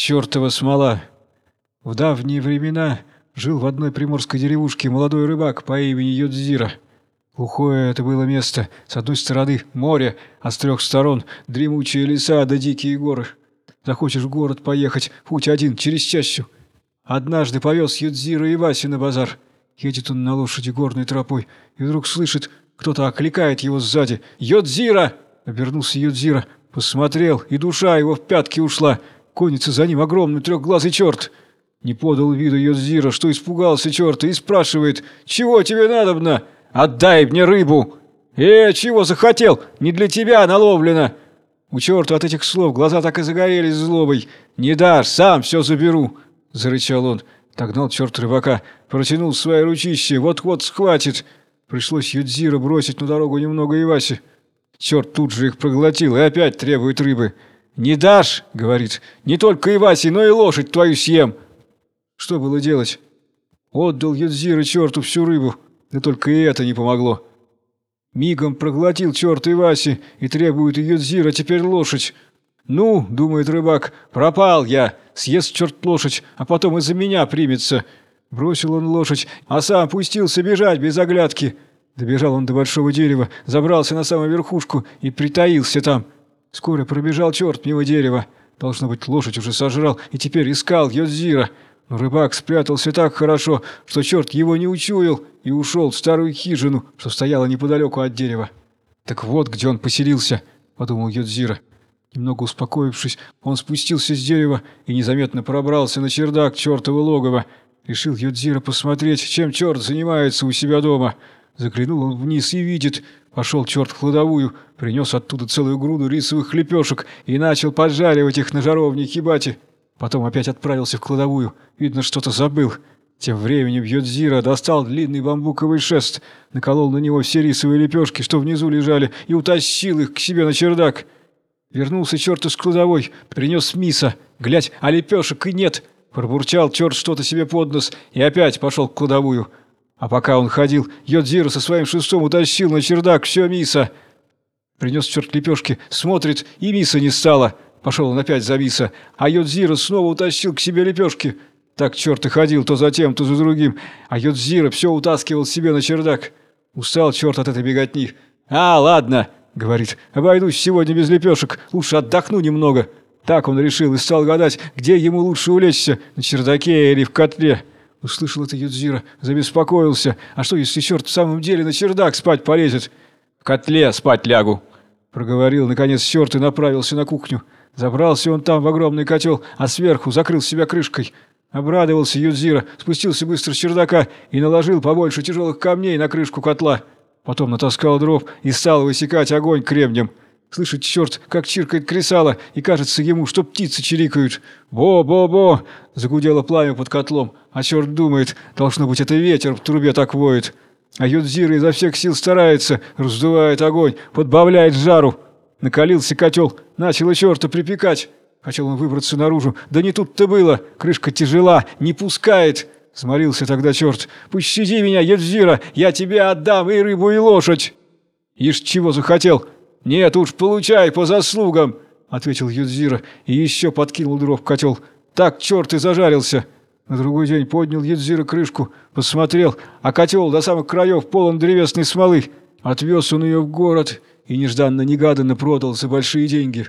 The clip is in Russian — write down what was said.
Чёртова смола! В давние времена жил в одной приморской деревушке молодой рыбак по имени Йодзира. Глухое это было место. С одной стороны море, а с трех сторон дремучие леса да дикие горы. Захочешь в город поехать, путь один, через чащу. Однажды повез Юдзира и Васи на базар. Едет он на лошади горной тропой, и вдруг слышит, кто-то окликает его сзади. «Йодзира!» Обернулся Юдзира, посмотрел, и душа его в пятки ушла. Конится за ним огромный трехглазый черт. Не подал виду Йодзира, что испугался черта, и спрашивает, «Чего тебе надобно? Отдай мне рыбу!» «Э, чего захотел? Не для тебя наловлено!» У черта от этих слов глаза так и загорелись злобой. «Не дашь, сам все заберу!» — зарычал он. Догнал черт рыбака, протянул свои ручище, вот-вот схватит. Пришлось Юдзира бросить на дорогу немного Иваси. Черт тут же их проглотил и опять требует рыбы. «Не дашь?» — говорит. «Не только Иваси, но и лошадь твою съем!» Что было делать? Отдал Юдзира черту всю рыбу, да только и это не помогло. Мигом проглотил черт Иваси и требует Юдзира теперь лошадь. «Ну, — думает рыбак, — пропал я, съест черт лошадь, а потом из-за меня примется». Бросил он лошадь, а сам пустился бежать без оглядки. Добежал он до большого дерева, забрался на самую верхушку и притаился там. Скоро пробежал черт мимо дерева. Должно быть, лошадь уже сожрал и теперь искал Йодзира. Но рыбак спрятался так хорошо, что черт его не учуял и ушел в старую хижину, что стояла неподалеку от дерева. «Так вот, где он поселился», — подумал Йодзира. Немного успокоившись, он спустился с дерева и незаметно пробрался на чердак чертова логова. Решил Йодзира посмотреть, чем черт занимается у себя дома. Заглянул он вниз и видит, Пошел черт в кладовую, принес оттуда целую груду рисовых лепешек и начал поджаривать их на жаровне хибати. Потом опять отправился в кладовую. Видно, что-то забыл. Тем временем Йодзира достал длинный бамбуковый шест, наколол на него все рисовые лепешки, что внизу лежали, и утащил их к себе на чердак. Вернулся черт из кладовой, принес миса. Глядь, а лепешек и нет. Пробурчал черт что-то себе под нос и опять пошел в кладовую. А пока он ходил, Йодзира со своим шестом утащил на чердак все Миса. Принес черт лепешки, смотрит, и Миса не стало. Пошел он опять за Миса, а Йодзира снова утащил к себе лепешки. Так черт и ходил то за тем, то за другим, а Йодзира все утаскивал себе на чердак. Устал черт от этой беготни. «А, ладно», — говорит, — «обойдусь сегодня без лепешек, лучше отдохну немного». Так он решил и стал гадать, где ему лучше улечься, на чердаке или в котле. Услышал это Юдзира, забеспокоился. А что, если черт в самом деле на чердак спать полезет? В котле спать лягу, проговорил наконец черт и направился на кухню. Забрался он там в огромный котел, а сверху закрыл себя крышкой. Обрадовался Юдзира, спустился быстро с чердака и наложил побольше тяжелых камней на крышку котла. Потом натаскал дров и стал высекать огонь кремнем. Слышит черт, как чиркает кресало, и кажется ему, что птицы чирикают. «Бо-бо-бо!» — загудело пламя под котлом, а черт думает, должно быть, это ветер в трубе так воет. А Юдзира изо всех сил старается, раздувает огонь, подбавляет жару. Накалился котел, начало черта припекать. Хотел он выбраться наружу, да не тут-то было, крышка тяжела, не пускает. Сморился тогда черт. «Пощади меня, Юдзира, я тебе отдам и рыбу, и лошадь!» «Ишь, чего захотел?» «Нет уж, получай по заслугам!» — ответил Юдзира и еще подкинул дров в котел. «Так черт и зажарился!» На другой день поднял Юдзира крышку, посмотрел, а котел до самых краев полон древесной смолы. Отвез он ее в город и нежданно-негаданно продал за большие деньги.